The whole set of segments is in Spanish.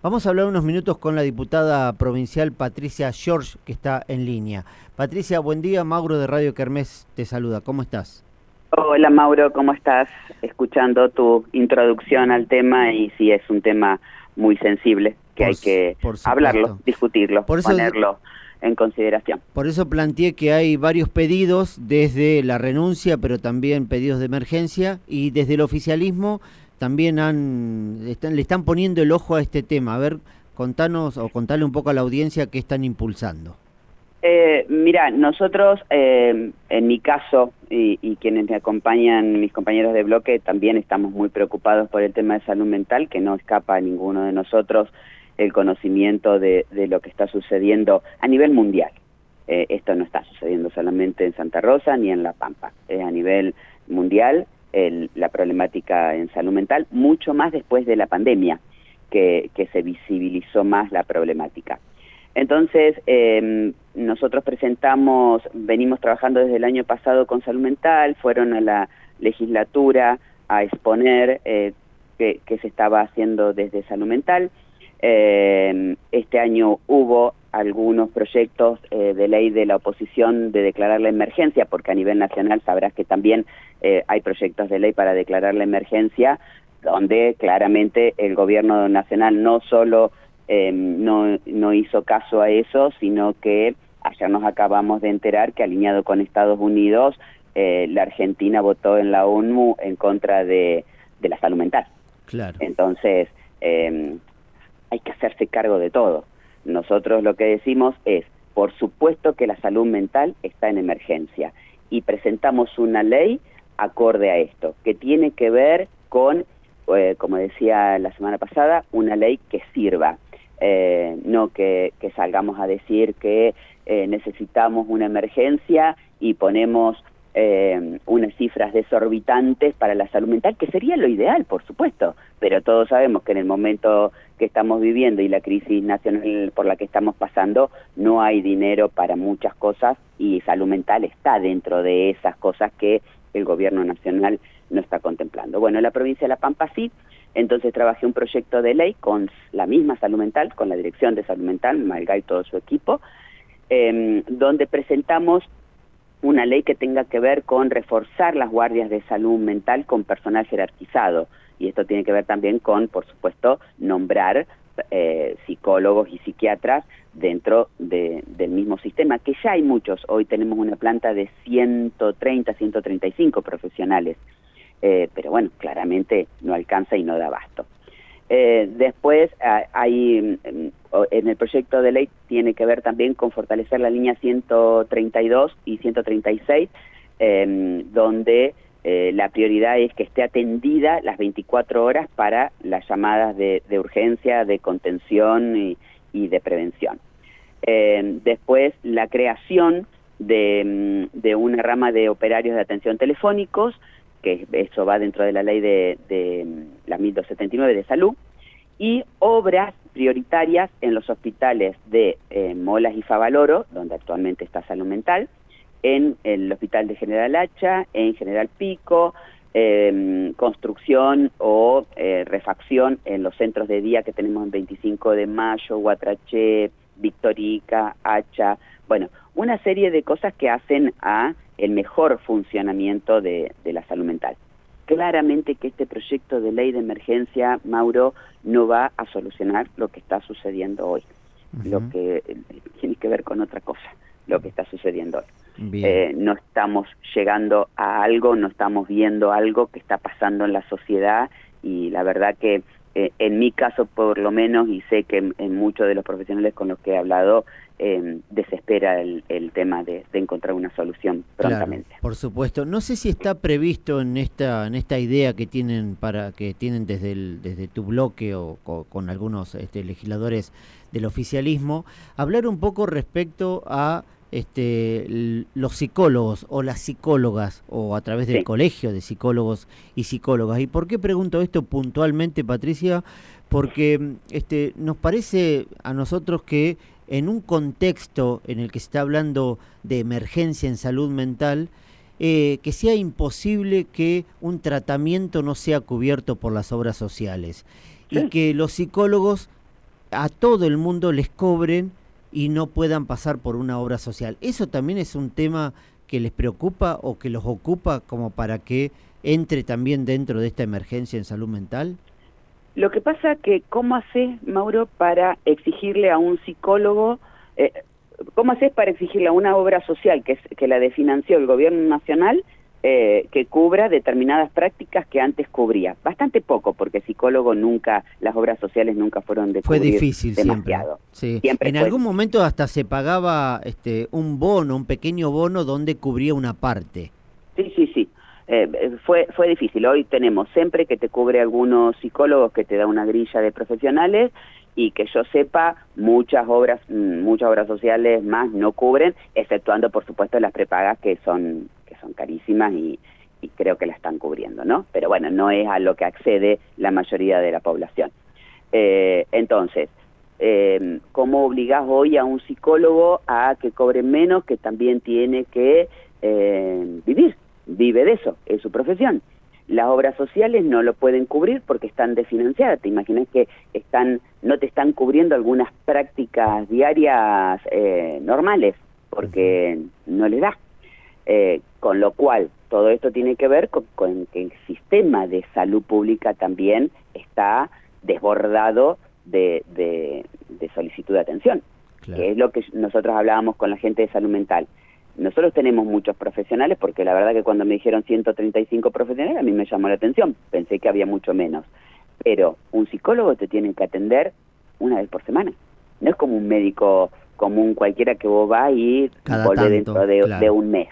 Vamos a hablar unos minutos con la diputada provincial Patricia George, que está en línea. Patricia, buen día. Mauro de Radio Kermés te saluda. ¿Cómo estás? Hola Mauro, ¿cómo estás? Escuchando tu introducción al tema y sí es un tema muy sensible que hay que hablarlo, discutirlo, ponerlo en consideración. Por eso planteé que hay varios pedidos desde la renuncia, pero también pedidos de emergencia y desde el oficialismo también han le están poniendo el ojo a este tema. A ver, contanos o contale un poco a la audiencia qué están impulsando. Eh, mira, nosotros, eh, en mi caso, y, quienes me acompañan, mis compañeros de bloque, también estamos muy preocupados por el tema de salud mental, que no escapa a ninguno de nosotros el conocimiento de, lo que está sucediendo a nivel mundial. Eh, esto no está sucediendo solamente en Santa Rosa ni en La Pampa, es a nivel mundial la problemática en salud mental, mucho más después de la pandemia, que, se visibilizó más la problemática. Entonces, eh, nosotros presentamos, venimos trabajando desde el año pasado con salud mental, fueron a la legislatura a exponer eh, qué, se estaba haciendo desde salud mental. Eh, este año hubo algunos proyectos eh, de ley de la oposición de declarar la emergencia, porque a nivel nacional sabrás que también eh, hay proyectos de ley para declarar la emergencia, donde claramente el gobierno nacional no solo eh, no, no hizo caso a eso, sino que ayer nos acabamos de enterar que alineado con Estados Unidos, la Argentina votó en la ONU en contra de, de la salud mental. Claro. Entonces, hay que hacerse cargo de todo. Nosotros lo que decimos es, por supuesto que la salud mental está en emergencia y presentamos una ley acorde a esto, que tiene que ver con, eh, como decía la semana pasada, una ley que sirva, eh, no que, salgamos a decir que eh, necesitamos una emergencia y ponemos eh, unas cifras desorbitantes para la salud mental, que sería lo ideal, por supuesto, pero todos sabemos que en el momento que estamos viviendo y la crisis nacional por la que estamos pasando, no hay dinero para muchas cosas y salud mental está dentro de esas cosas que el gobierno nacional no está contemplando. Bueno, en la provincia de La Pampa sí, entonces trabajé un proyecto de ley con la misma salud mental, con la dirección de salud mental, Malga y todo su equipo, eh, donde presentamos una ley que tenga que ver con reforzar las guardias de salud mental con personal jerarquizado. Y esto tiene que ver también con, por supuesto, nombrar eh, psicólogos y psiquiatras dentro del mismo sistema, que ya hay muchos. Hoy tenemos una planta de 130, 135 profesionales. Eh, pero bueno, claramente no alcanza y no da abasto. Eh, después ah, hay mm, en el proyecto de ley tiene que ver también con fortalecer la línea 132 y 136, em, donde eh, la prioridad es que esté atendida las 24 horas para las llamadas de, urgencia, de contención y, de prevención. Em, después, la creación de, mm, de, una rama de operarios de atención telefónicos, que eso va dentro de la ley de, de mm, la 1279 de salud, y obras prioritarias en los hospitales de eh, Molas y Favaloro, donde actualmente está salud mental, en el hospital de General Hacha, en General Pico, em, construcción o eh, refacción en los centros de día que tenemos en 25 de mayo, Guatraché, Victorica, Hacha, bueno, una serie de cosas que hacen a el mejor funcionamiento de la salud mental. Claramente que este proyecto de ley de emergencia, Mauro, no va a solucionar lo que está sucediendo hoy, lo que eh, tiene que ver con otra cosa, lo que está sucediendo hoy. Eh, no estamos llegando a algo, no estamos viendo algo que está pasando en la sociedad y la verdad que eh, en mi caso por lo menos, y sé que en, muchos de los profesionales con los que he hablado, eh, desespera el, tema de, encontrar una solución prontamente. por supuesto. No sé si está previsto en esta en esta idea que tienen para que tienen desde el, desde tu bloque o, con algunos este, legisladores del oficialismo hablar un poco respecto a este, los psicólogos o las psicólogas o a través del colegio de psicólogos y psicólogas. ¿Y por qué pregunto esto puntualmente, Patricia? Porque este, nos parece a nosotros que en un contexto en el que se está hablando de emergencia en salud mental, eh, que sea imposible que un tratamiento no sea cubierto por las obras sociales y que los psicólogos a todo el mundo les cobren y no puedan pasar por una obra social. ¿Eso también es un tema que les preocupa o que los ocupa como para que entre también dentro de esta emergencia en salud mental? Lo que pasa que, ¿cómo haces, Mauro, para exigirle a un psicólogo, eh, cómo haces para exigirle a una obra social que, que la definanció el gobierno nacional eh, que cubra determinadas prácticas que antes cubría. Bastante poco, porque psicólogo nunca, las obras sociales nunca fueron de Fue difícil demasiado. siempre. en algún momento hasta se pagaba este un bono, un pequeño bono donde cubría una parte. Eh, eh, fue, fue difícil. Hoy tenemos siempre que te cubre algunos psicólogos que te da una grilla de profesionales y que yo sepa, muchas obras, mm, muchas obras sociales más no cubren, exceptuando por supuesto las prepagas que son son carísimas y, creo que la están cubriendo, ¿no? Pero bueno, no es a lo que accede la mayoría de la población. Eh, entonces, eh, ¿cómo obligás hoy a un psicólogo a que cobre menos, que también tiene que eh, vivir? Vive de eso, es su profesión. Las obras sociales no lo pueden cubrir porque están desfinanciadas. Te imaginas que están, no te están cubriendo algunas prácticas diarias eh, normales porque no les da. Eh, con lo cual, todo esto tiene que ver con, que el sistema de salud pública también está desbordado de, solicitud de atención, que es lo que nosotros hablábamos con la gente de salud mental. Nosotros tenemos muchos profesionales, porque la verdad que cuando me dijeron 135 profesionales, a mí me llamó la atención, pensé que había mucho menos. Pero un psicólogo te tiene que atender una vez por semana. No es como un médico común cualquiera que vos vas y volvés dentro de un mes.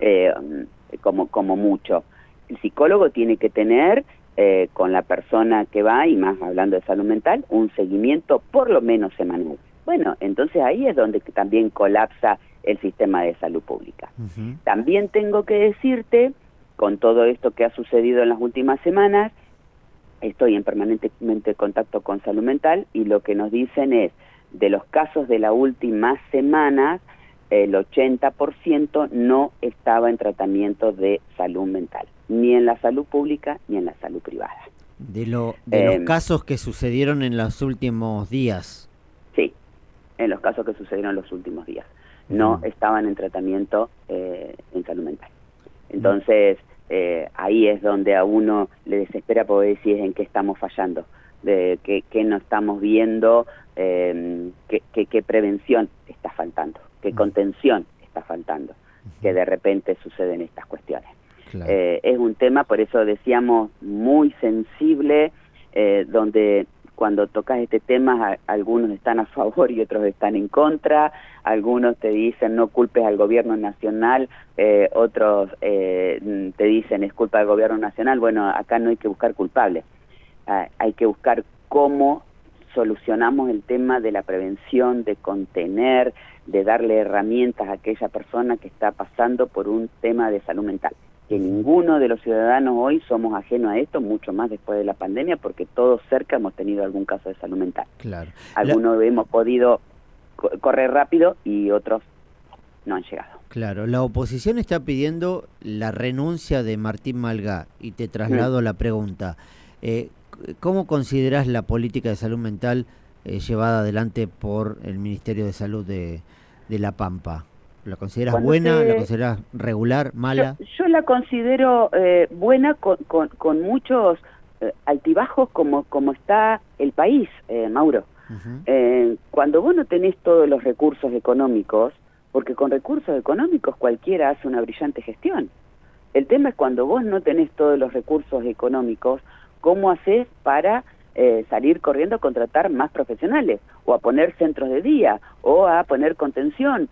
Eh, como, como mucho. El psicólogo tiene que tener eh, con la persona que va, y más hablando de salud mental, un seguimiento por lo menos semanal. Bueno, entonces ahí es donde también colapsa el sistema de salud pública. También tengo que decirte, con todo esto que ha sucedido en las últimas semanas, estoy en permanentemente contacto con salud mental y lo que nos dicen es, de los casos de las últimas semanas, el 80% no estaba en tratamiento de salud mental, ni en la salud pública ni en la salud privada. De, lo, de los em, casos que sucedieron en los últimos días. En los casos que sucedieron los últimos días. No estaban en tratamiento eh, en salud mental. Entonces, eh, ahí es donde a uno le desespera poder decir en qué estamos fallando, de qué, no estamos viendo, eh, qué prevención está faltando qué contención está faltando, que de repente suceden estas cuestiones. Eh, es un tema, por eso decíamos, muy sensible, eh, donde cuando tocas este tema algunos están a favor y otros están en contra, algunos te dicen no culpes al gobierno nacional, eh, otros te dicen es culpa del gobierno nacional, bueno, acá no hay que buscar culpables, ah, hay que buscar cómo solucionamos el tema de la prevención, de contener, de darle herramientas a aquella persona que está pasando por un tema de salud mental. Que ninguno de los ciudadanos hoy somos ajenos a esto, mucho más después de la pandemia, porque todos cerca hemos tenido algún caso de salud mental. Claro. Algunos hemos podido correr rápido y otros no han llegado. Claro, la oposición está pidiendo la renuncia de Martín Malgá y te traslado mm. la pregunta. Eh, ¿Cómo consideras la política de salud mental eh, llevada adelante por el Ministerio de Salud de, de La Pampa? ¿La consideras buena? ¿La consideras regular, mala? Yo, la considero eh, buena con, con, muchos eh, altibajos como, como está el país, Mauro. cuando vos no tenés todos los recursos económicos, porque con recursos económicos cualquiera hace una brillante gestión. El tema es cuando vos no tenés todos los recursos económicos, ¿cómo haces para eh, salir corriendo a contratar más profesionales o a poner centros de día o a poner contención.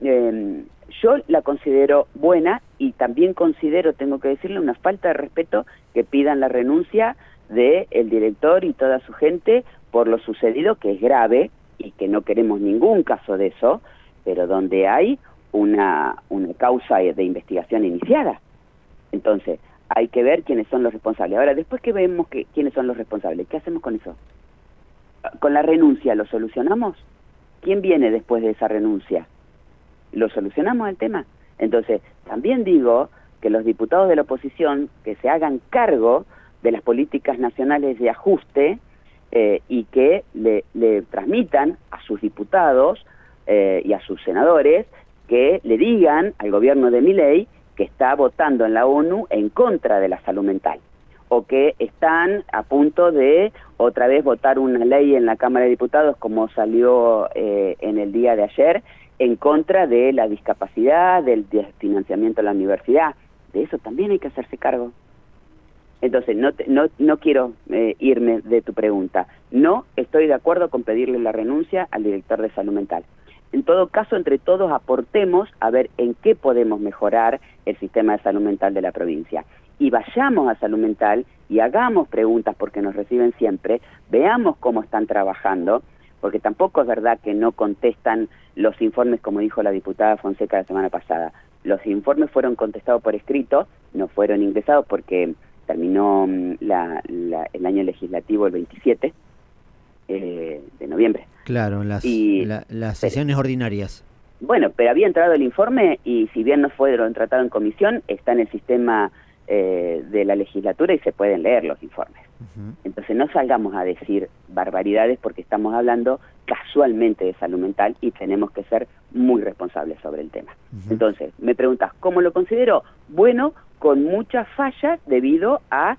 Em, yo la considero buena y también considero, tengo que decirle, una falta de respeto que pidan la renuncia del el director y toda su gente por lo sucedido, que es grave y que no queremos ningún caso de eso, pero donde hay una, una causa de investigación iniciada. Entonces, hay que ver quiénes son los responsables. Ahora, después que vemos que, quiénes son los responsables, ¿qué hacemos con eso? Con la renuncia, ¿lo solucionamos? ¿Quién viene después de esa renuncia? ¿Lo solucionamos el tema? Entonces, también digo que los diputados de la oposición que se hagan cargo de las políticas nacionales de ajuste eh, y que le, transmitan a sus diputados eh, y a sus senadores que le digan al gobierno de Miley que está votando en la ONU en contra de la salud mental o que están a punto de otra vez votar una ley en la Cámara de Diputados como salió eh, en el día de ayer en contra de la discapacidad, del financiamiento de la universidad. De eso también hay que hacerse cargo. Entonces, no, no, no quiero eh, irme de tu pregunta. No estoy de acuerdo con pedirle la renuncia al director de salud mental. En todo caso, entre todos aportemos a ver en qué podemos mejorar el sistema de salud mental de la provincia. Y vayamos a salud mental y hagamos preguntas porque nos reciben siempre, veamos cómo están trabajando, porque tampoco es verdad que no contestan los informes como dijo la diputada Fonseca la semana pasada. Los informes fueron contestados por escrito, no fueron ingresados porque terminó mm, el año legislativo el 27 eh, de noviembre. Claro, las, las sesiones ordinarias. Bueno, pero había entrado el informe y si bien no fueron tratados en comisión, está en el sistema eh, de la legislatura y se pueden leer los informes. Entonces no salgamos a decir barbaridades porque estamos hablando casualmente de salud mental y tenemos que ser muy responsables sobre el tema. Entonces, me preguntas, ¿cómo lo considero? Bueno, con muchas fallas debido a,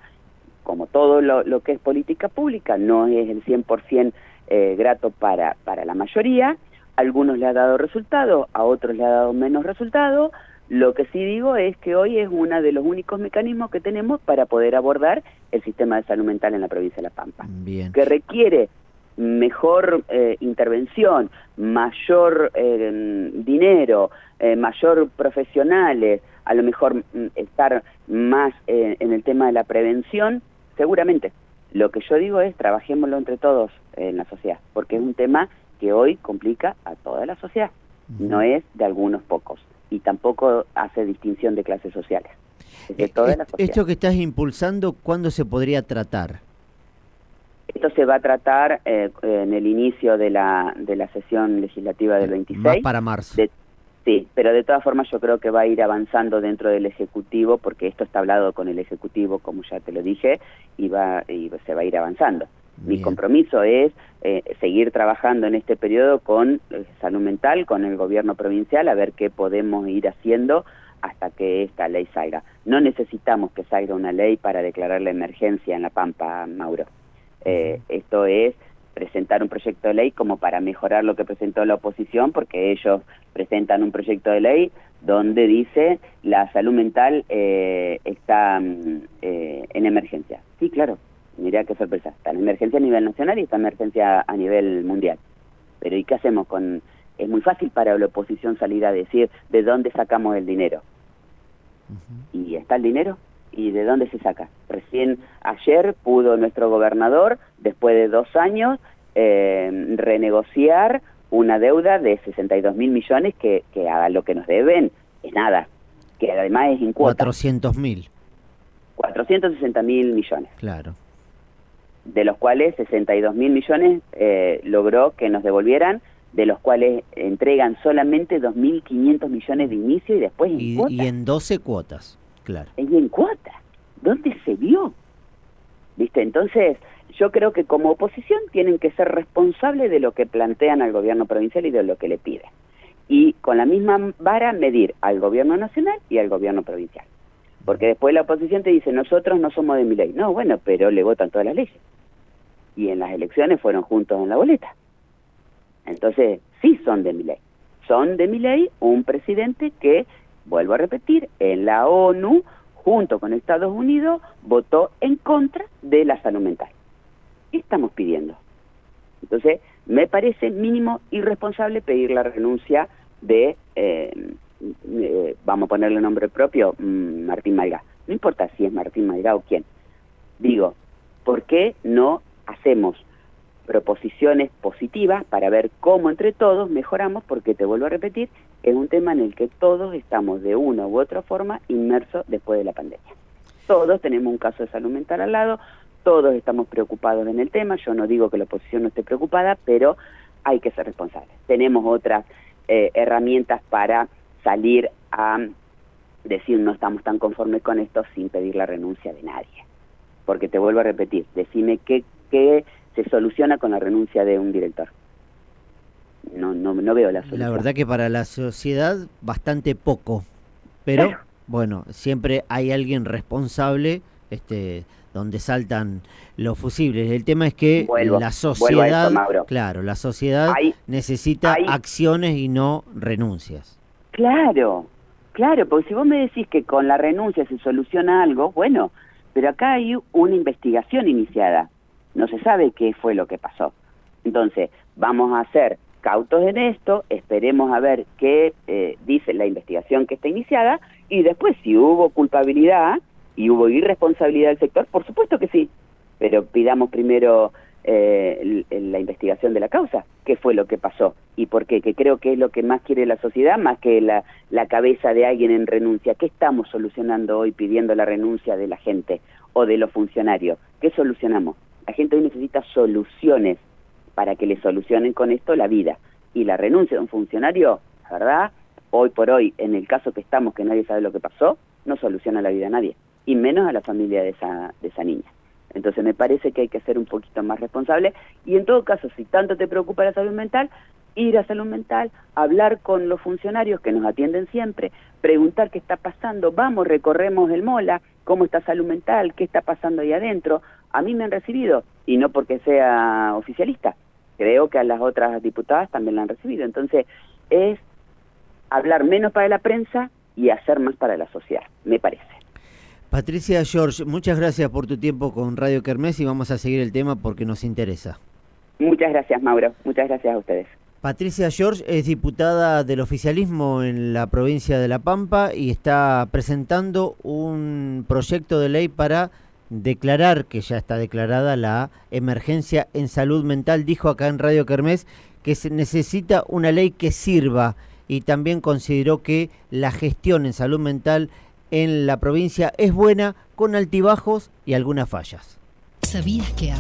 como todo lo, que es política pública, no es el 100% eh, grato para, para la mayoría, algunos le ha dado resultado, a otros le ha dado menos resultado, lo que sí digo es que hoy es uno de los únicos mecanismos que tenemos para poder abordar el sistema de salud mental en la provincia de La Pampa, Bien. que requiere mejor eh, intervención, mayor eh, dinero, eh, mayor profesionales, a lo mejor mm, estar más en el tema de la prevención, seguramente. Lo que yo digo es trabajémoslo entre todos en la sociedad, porque es un tema que hoy complica a toda la sociedad, no es de algunos pocos y tampoco hace distinción de clases sociales. De toda la sociedad. Esto que estás impulsando, ¿cuándo se podría tratar? Esto se va a tratar eh, en el inicio de la, de la sesión legislativa del 26. para marzo. Sí, pero de todas formas yo creo que va a ir avanzando dentro del Ejecutivo, porque esto está hablado con el Ejecutivo, como ya te lo dije, y, va, y se va a ir avanzando. Mi compromiso es eh, seguir trabajando en este periodo con eh, salud mental, con el gobierno provincial, a ver qué podemos ir haciendo hasta que esta ley salga. No necesitamos que salga una ley para declarar la emergencia en La Pampa, Mauro. Eh, esto es presentar un proyecto de ley como para mejorar lo que presentó la oposición, porque ellos presentan un proyecto de ley donde dice la salud mental eh, está mm, eh, en emergencia. Sí, claro, mira qué sorpresa. Está en emergencia a nivel nacional y está en emergencia a nivel mundial. Pero ¿y qué hacemos con...? Es muy fácil para la oposición salir a decir de dónde sacamos el dinero. ¿Y está el dinero? ¿Y de dónde se saca? Recién ayer pudo nuestro gobernador, después de dos años, eh, renegociar una deuda de 62 mil millones que, que a lo que nos deben es nada, que además es en cuota. 400 mil. 460 mil millones. Claro. De los cuales 62 mil millones eh, logró que nos devolvieran, de los cuales entregan solamente 2.500 millones de inicio y después en y, Y en 12 cuotas. Claro. Y en cuota. ¿Dónde se vio? ¿Viste? Entonces, yo creo que como oposición tienen que ser responsables de lo que plantean al gobierno provincial y de lo que le piden. Y con la misma vara medir al gobierno nacional y al gobierno provincial. Porque después la oposición te dice, nosotros no somos de mi ley. No, bueno, pero le votan todas las leyes. Y en las elecciones fueron juntos en la boleta. Entonces, sí son de mi ley. Son de mi ley un presidente que vuelvo a repetir, en la ONU, junto con Estados Unidos, votó en contra de la salud mental. ¿Qué estamos pidiendo? Entonces, me parece mínimo irresponsable pedir la renuncia de, eh, eh, vamos a ponerle nombre propio, mm, Martín Malga. No importa si es Martín Malga o quién. Digo, ¿por qué no hacemos proposiciones positivas para ver cómo entre todos mejoramos, porque te vuelvo a repetir, es un tema en el que todos estamos de una u otra forma inmersos después de la pandemia. Todos tenemos un caso de salud mental al lado, todos estamos preocupados en el tema, yo no digo que la oposición no esté preocupada, pero hay que ser responsables. Tenemos otras eh, herramientas para salir a decir no estamos tan conformes con esto sin pedir la renuncia de nadie. Porque te vuelvo a repetir, decime qué, qué se soluciona con la renuncia de un director. No, no, no veo la solución. La verdad que para la sociedad bastante poco, pero bueno, siempre hay alguien responsable este, donde saltan los fusibles. El tema es que la sociedad, claro, la sociedad necesita acciones y no renuncias. Claro, claro, porque si vos me decís que con la renuncia se soluciona algo, bueno, pero acá hay una investigación iniciada. No se sabe qué fue lo que pasó. Entonces, vamos a ser cautos en esto, esperemos a ver qué eh, dice la investigación que está iniciada y después si hubo culpabilidad, ¿Y hubo irresponsabilidad del sector? Por supuesto que sí, pero pidamos primero eh, la investigación de la causa, qué fue lo que pasó y por qué, que creo que es lo que más quiere la sociedad, más que la, la cabeza de alguien en renuncia. ¿Qué estamos solucionando hoy pidiendo la renuncia de la gente o de los funcionarios? ¿Qué solucionamos? La gente hoy necesita soluciones para que le solucionen con esto la vida. Y la renuncia de un funcionario, verdad, hoy por hoy, en el caso que estamos, que nadie sabe lo que pasó, no soluciona la vida a nadie y menos a la familia de esa, de esa niña. Entonces me parece que hay que ser un poquito más responsable y en todo caso, si tanto te preocupa la salud mental, ir a salud mental, hablar con los funcionarios que nos atienden siempre, preguntar qué está pasando, vamos, recorremos el MOLA, cómo está salud mental, qué está pasando ahí adentro. A mí me han recibido, y no porque sea oficialista, creo que a las otras diputadas también la han recibido. Entonces, es hablar menos para la prensa y hacer más para la sociedad, me parece. Patricia George, muchas gracias por tu tiempo con Radio Kermés y vamos a seguir el tema porque nos interesa. Muchas gracias, Mauro. Muchas gracias a ustedes. Patricia George es diputada del oficialismo en la provincia de La Pampa y está presentando un proyecto de ley para declarar, que ya está declarada, la emergencia en salud mental. Dijo acá en Radio Kermés que se necesita una ley que sirva y también consideró que la gestión en salud mental en la provincia es buena con altibajos y algunas fallas. ¿Sabías que